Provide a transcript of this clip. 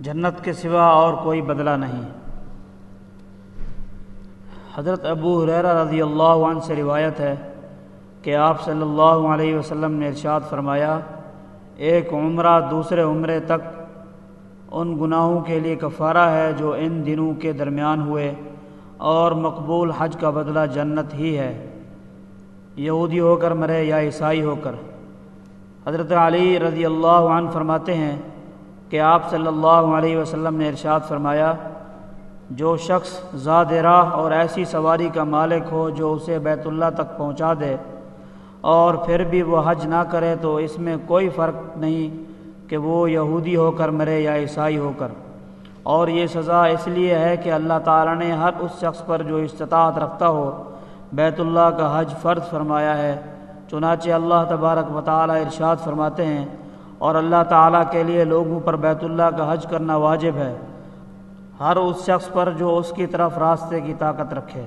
جنت کے سوا اور کوئی بدلہ نہیں۔ حضرت ابو حریرہ رضی اللہ عنہ سے روایت ہے کہ آپ صلی اللہ علیہ وسلم نے ارشاد فرمایا، ایک عمرہ دوسرے عمرے تک ان گناہوں کے لیے کفارہ ہے جو ان دنوں کے درمیان ہوئے اور مقبول حج کا بدلہ جنت ہی ہے۔ یہودی ہو کر مرے یا عیسائی ہو کر۔ حضرت علی رضی اللہ عنہ فرماتے ہیں کہ آپ صلی اللہ علیہ وسلم نے ارشاد فرمایا، جو شخص زاد راہ اور ایسی سواری کا مالک ہو جو اسے بیت اللہ تک پہنچا دے اور پھر بھی وہ حج نہ کرے تو اس میں کوئی فرق نہیں کہ وہ یہودی ہو کر مرے یا عیسائی ہو کر۔ اور یہ سزا اس لیے ہے کہ اللہ تعالیٰ نے ہر اس شخص پر جو استطاعت رکھتا ہو، بیت اللہ کا حج فرض فرمایا ہے۔ چنانچہ اللہ تبارک و تعالیٰ ارشاد فرماتے ہیں اور اللہ تعالیٰ کے لیے لوگوں پر بیت اللہ کا حج کرنا واجب ہے۔ ہر اس شخص پر جو اس کی طرف راستے کی طاقت رکھے۔